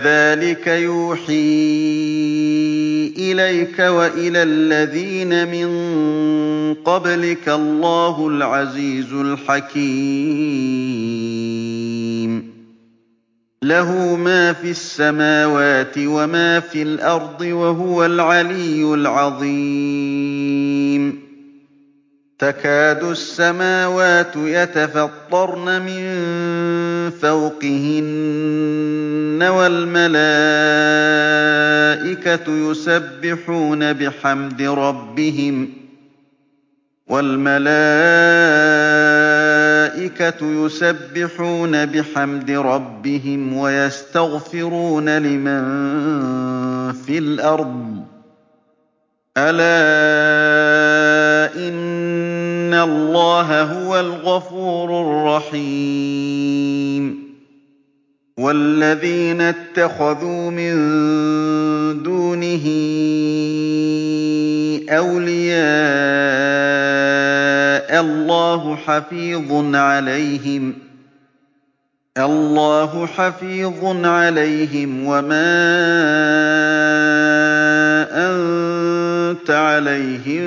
كَذَٰلِكَ يُوحِي إِلَيْكَ وَإِلَى الَّذِينَ مِن قَبْلِكَ اللَّهُ الْعَزِيزُ الْحَكِيمُ. لَهُ مَا فِي السَّمَاوَاتِ وَمَا فِي الْأَرْضِ ۖ وَهُوَ الْعَلِيُّ الْعَظِيمُ. تَكَادُ السَّمَاوَاتُ يَتَفَطَّرْنَ مِن فَوْقِهِنَّ ۚ وَالْمَلَائِكَةُ يُسَبِّحُونَ بِحَمْدِ رَبِّهِمْ وَيَسْتَغْفِرُونَ لِمَن فِي الْأَرْضِ ۗ. أَلَا اللَّهَ هُوَ الْغَفُورُ الرَّحِيمُ وَالَّذِينَ اتَّخَذُوا مِن دُونِهِ أَوْلِيَاءَ اللَّهُ حَفِيظٌ عَلَيْهِمْ وَمَا أَنتَ عَلَيْهِم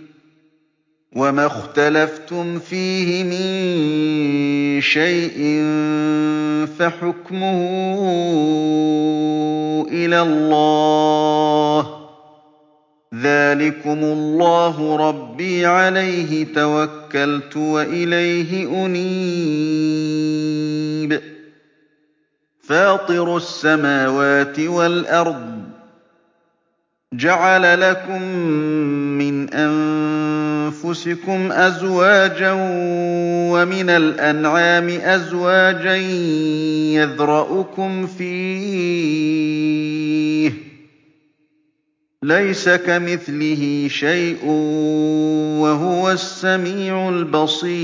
وَمَا اخْتَلَفْتُمْ فِيهِ مِن شَيْءٍ فَحُكْمُهُ إِلَى اللَّهِ ۚ ذَٰلِكُمُ اللَّهُ رَبِّي عَلَيْهِ تَوَكَّلْتُ وَإِلَيْهِ أُنِيبُ فَاطِرُ السَّمَاوَاتِ وَالْأَرْضِ ۚ جَعَلَ لَكُم مِّنْ أَنفُسِكُمْ أَزْوَاجًا وَمِنَ الْأَنْعَامِ أَزْوَاجًا يَذْرَؤُكُمْ فِيهِ ۚ. لَيْسَ كَمِثْلِهِ شَيْءٌ وَهُوَ السَّمِيعُ الْبَصِيرُ.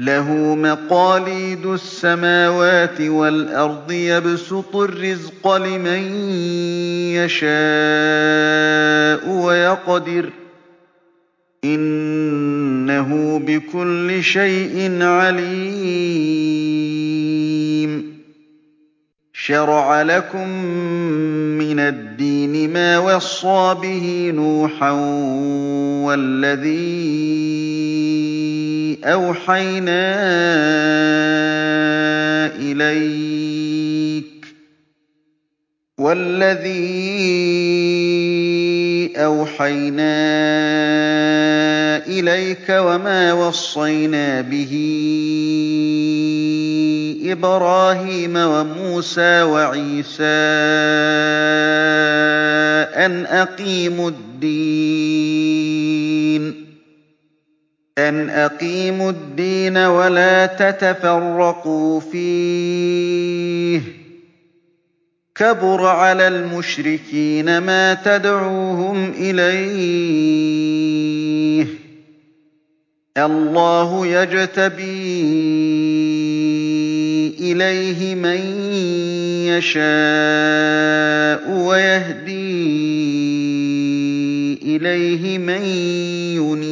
لَهُ مَقَالِيدُ السَّمَاوَاتِ وَالْأَرْضِ ۖ يَبْسُطُ الرِّزْقَ لِمَن يَشَاءُ وَيَقْدِرُ ۚ إِنَّهُ بِكُلِّ شَيْءٍ عَلِيمٌ. شَرَعَ لَكُم مِّنَ الدِّينِ مَا وَصَّىٰ بِهِ نُوحًا وَالَّذِي أَوْحَيْنَا إِلَيْكَ وَمَا وَصَّيْنَا بِهِ إِبْرَاهِيمَ وَمُوسَىٰ وَعِيسَىٰ أَنْ أَقِيمُوا الدِّينَ. وَلَا تَتَفَرَّقُوا فِيهِ ۚ كَبُرَ عَلَى الْمُشْرِكِينَ مَا تَدْعُوهُمْ إِلَيْهِ ۚ اللَّهُ يَجْتَبِي إِلَيْهِ مَن يَشَاءُ وَيَهْدِي إِلَيْهِ مَن يُنِيبُ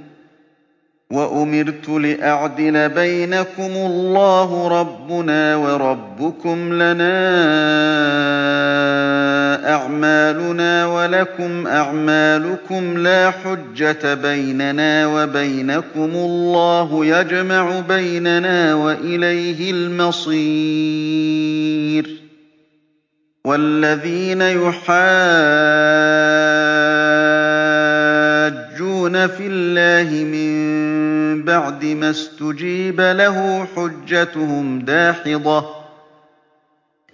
وَأُمِرْتُ لِأَعْدِلَ بَيْنَكُمُ ۖ اللَّهُ رَبُّنَا وَرَبُّكُمْ لَنَا أَعْمَالُنَا وَلَكُمْ أَعْمَالُكُمْ لَا حُجَّةَ بَيْنَنَا وَبَيْنَكُمُ ۖ اللَّهُ يَجْمَعُ بَيْنَنَا وَإِلَيْهِ الْمَصِيرُ وَالَّذِينَ يُحَاجُّونَ فِي اللَّهِ مِن بَعْدِ مَا اسْتُجِيبَ لَهُ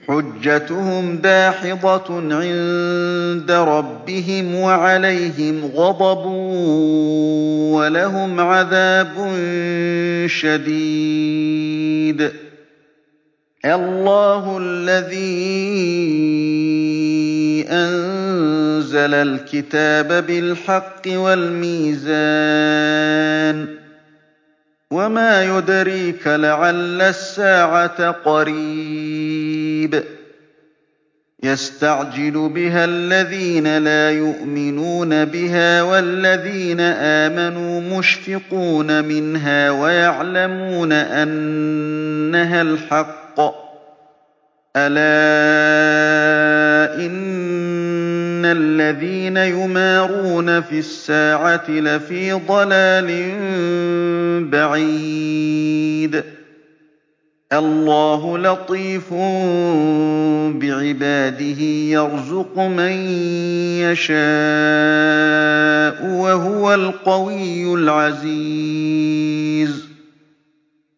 حُجَّتُهُمْ دَاحِضَةٌ عِندَ رَبِّهِمْ وَعَلَيْهِمْ غَضَبٌ وَلَهُمْ عَذَابٌ شَدِيدٌ ۗ. اللَّهُ الَّذِي أَنزَلَ الْكِتَابَ بِالْحَقِّ وَالْمِيزَانَ ۗ وَمَا يُدْرِيكَ لَعَلَّ السَّاعَةَ قَرِيبٌ. يَسْتَعْجِلُ بِهَا الَّذِينَ لَا يُؤْمِنُونَ بِهَا وَالَّذِينَ آمَنُوا مُشْفِقُونَ مِنْهَا وَيَعْلَمُونَ أَنَّهَا الْحَقُّ ۗ. أَلَا إِنَّ الَّذِينَ يُمَارُونَ فِي السَّاعَةِ لَفِي ضَلَالٍ بَعِيدٍ. اللَّهُ لَطِيفٌ بِعِبَادِهِ يَرْزُقُ مَن يَشَاءُ ۖ وَهُوَ الْقَوِيُّ الْعَزِيزُ.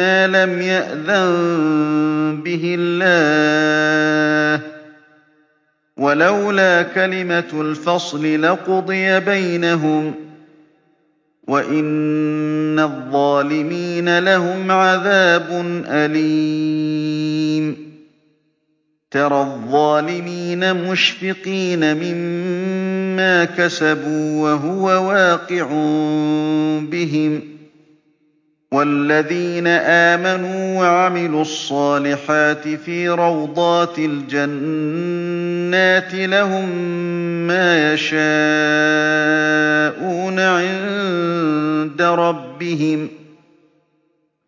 مَا لَمْ يَأْذَن بِهِ اللَّهُ ۚ. وَلَوْلَا كَلِمَةُ الْفَصْلِ لَقُضِيَ بَيْنَهُمْ ۗ. وَإِنَّ الظَّالِمِينَ لَهُمْ عَذَابٌ أَلِيمٌ. تَرَى الظَّالِمِينَ مُشْفِقِينَ مِمَّا كَسَبُوا وَهُوَ وَاقِعٌ بِهِمْ ۗ. وَالَّذِينَ آمَنُوا وَعَمِلُوا الصَّالِحَاتِ فِي رَوْضَاتِ الْجَنَّاتِ ۖ لَهُم مَّا يَشَاءُونَ عِندَ رَبِّهِمْ ۚ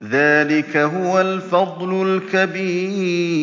ذَٰلِكَ هُوَ الْفَضْلُ الْكَبِيرُ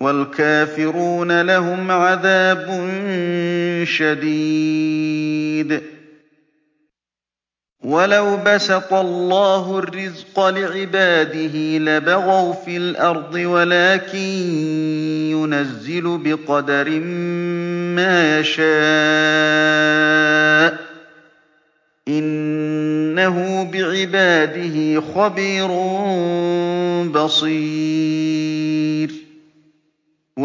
وَالْكَافِرُونَ لَهُمْ عَذَابٌ شَدِيدٌ. وَلَوْ بَسَطَ اللَّهُ الرِّزْقَ لِعِبَادِهِ لَبَغَوْا فِي الْأَرْضِ وَلَٰكِن يُنَزِّلُ بِقَدَرٍ مَّا يَشَاءُ ۚ. إِنَّهُ بِعِبَادِهِ خَبِيرٌ بَصِيرٌ.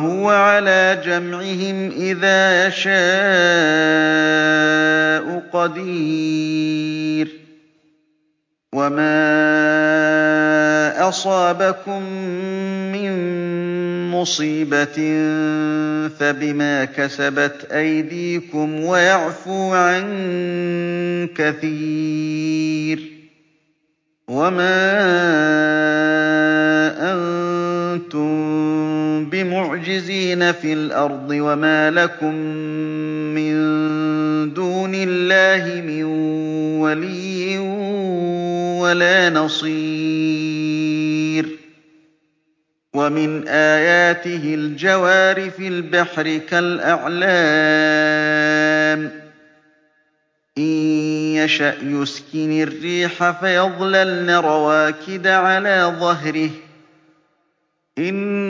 وَهُوَ عَلَىٰ جَمْعِهِمْ إِذَا يَشَاءُ قَدِيرٌ. وَمَا أَصَابَكُم مِّن مُّصِيبَةٍ فَبِمَا كَسَبَتْ أَيْدِيكُمْ وَيَعْفُو عَن كَثِيرٍ. وَمَا أَنتُم بِمُعْجِزِينَ فِي الْأَرْضِ وَمَا لَكُم مِّن دُونِ اللَّهِ مِن وَلِيٍّ وَلَا نَصِيرٍ وَمِنْ آيَاتِهِ الْجَوَارِ فِي الْبَحْرِ كَالْأَعْلَامِ ۚ إِن يَشَأْ يُسْكِنِ الرِّيحَ فَيَظْلَلْنَ رَوَاكِدَ عَلَىٰ ظَهْرِهِ ۚ إِنَّ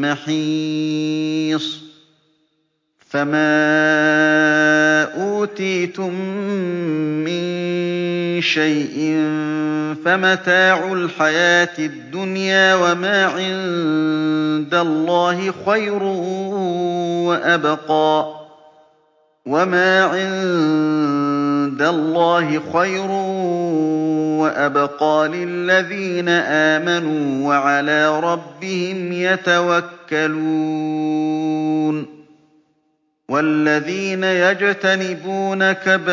مَّحِيصٍ. فَمَا أُوتِيتُم مِّن شَيْءٍ فَمَتَاعُ الْحَيَاةِ الدُّنْيَا ۖ وَمَا عِندَ اللَّهِ خَيْرٌ وَأَبْقَىٰ. لِلَّذِينَ آمَنُوا وَعَلَىٰ رَبِّهِمْ يَتَوَكَّلُونَ وَالَّذِينَ يَجْتَنِبُونَ كَبَائِرَ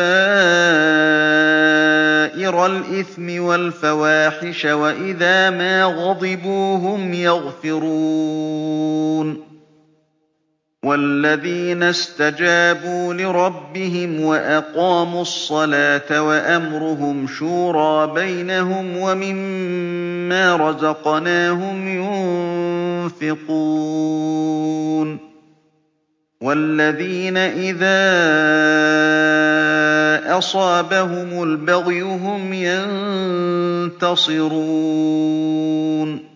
الْإِثْمِ وَالْفَوَاحِشَ وَإِذَا مَا غَضِبُوا هُمْ يَغْفِرُونَ وَالَّذِينَ اسْتَجَابُوا لِرَبِّهِمْ وَأَقَامُوا الصَّلَاةَ وَأَمْرُهُمْ شُورَىٰ بَيْنَهُمْ وَمِمَّا رَزَقْنَاهُمْ يُنفِقُونَ وَالَّذِينَ إِذَا أَصَابَهُمُ الْبَغْيُ هُمْ يَنتَصِرُونَ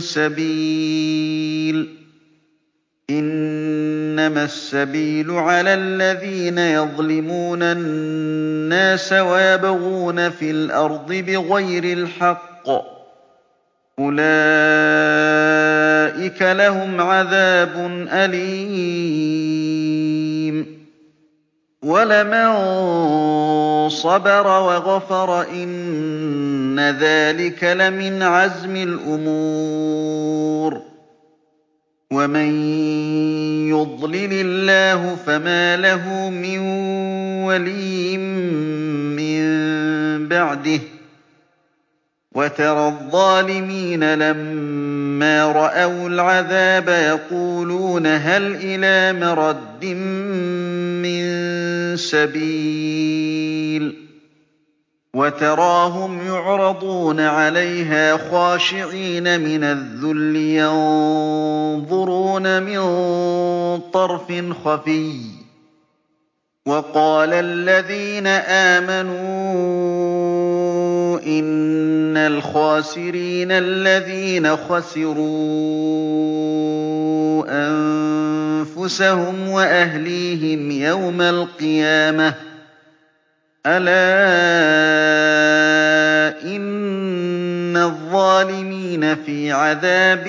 سَبِيلٍ ۚ. إِنَّمَا السَّبِيلُ عَلَى الَّذِينَ يَظْلِمُونَ النَّاسَ وَيَبْغُونَ فِي الْأَرْضِ بِغَيْرِ الْحَقِّ ۚ. أُولَٰئِكَ لَهُمْ عَذَابٌ أَلِيمٌ. صَبَرَ وَغَفَرَ إِنَّ ذَٰلِكَ لَمِنْ عَزْمِ الْأُمُورِ. وَمَن يُضْلِلِ اللَّهُ فَمَا لَهُ مِن وَلِيٍّ مِّن بَعْدِهِ ۗ. وَتَرَى الظَّالِمِينَ لَمَّا رَأَوُا الْعَذَابَ يَقُولُونَ هَلْ إِلَىٰ مَرَدٍّ سَبِيلٍ وَتَرَاهُمْ يُعْرَضُونَ عَلَيْهَا خَاشِعِينَ مِنَ الذُّلِّ يَنظُرُونَ مِن طَرْفٍ خَفِيٍّ ۗ وَقَالَ الَّذِينَ آمَنُوا إِنَّ الْخَاسِرِينَ الَّذِينَ خَسِرُوا أَنفُسَهُمْ وَأَهْلِيهِمْ يَوْمَ الْقِيَامَةِ ۗ. أَلَا إِنَّ الظَّالِمِينَ فِي عَذَابٍ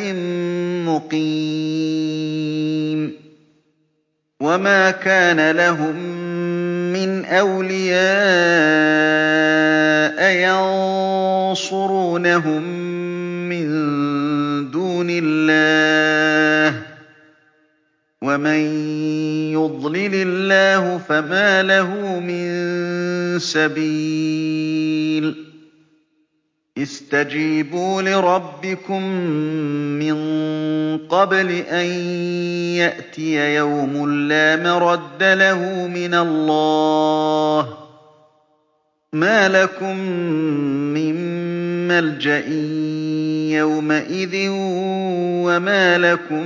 مُّقِيمٍ. وَمَا كَانَ لَهُم مِّنْ أَوْلِيَاءَ يَنصُرُونَهُم مِّن دُونِ اللَّهِ ۗ. وَمَن يُضْلِلِ اللَّهُ فَمَا لَهُ مِن سَبِيلٍ اسْتَجِيبُوا لِرَبِّكُم مِّن قَبْلِ أَن يَأْتِيَ يَوْمٌ لَّا مَرَدَّ لَهُ مِنَ اللَّهِ ۚ مَا لَكُم مِّن مَّلْجَإٍ يَوْمَئِذٍ وَمَا لَكُم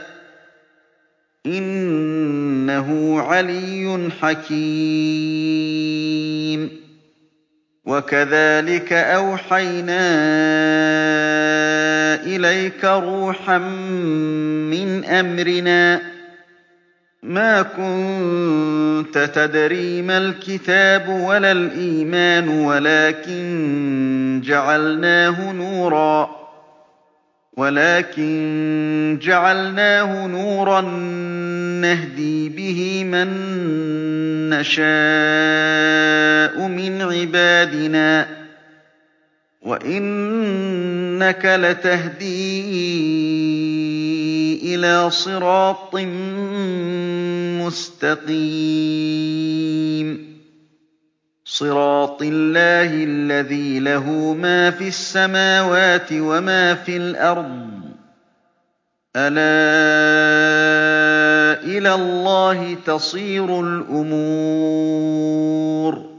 إِنَّهُ عَلِيٌّ حَكِيمٌ. وَكَذَٰلِكَ أَوْحَيْنَا إِلَيْكَ رُوحًا مِّنْ أَمْرِنَا ۚ. مَا كُنتَ تَدْرِي مَا الْكِتَابُ وَلَا الْإِيمَانُ وَلَٰكِن جَعَلْنَاهُ نُورًا نَّهْدِي بِهِ مَن نَّشَاءُ مِنْ عِبَادِنَا ۚ وَإِنَّكَ لَتَهْدِي إِلَىٰ صِرَاطٍ مُّسْتَقِيمٍ. صِرَاطِ اللَّهِ الَّذِي لَهُ مَا فِي السَّمَاوَاتِ وَمَا فِي الْأَرْضِ ۗ. أَلَا إِلَى اللَّهِ تَصِيرُ الْأُمُورُ.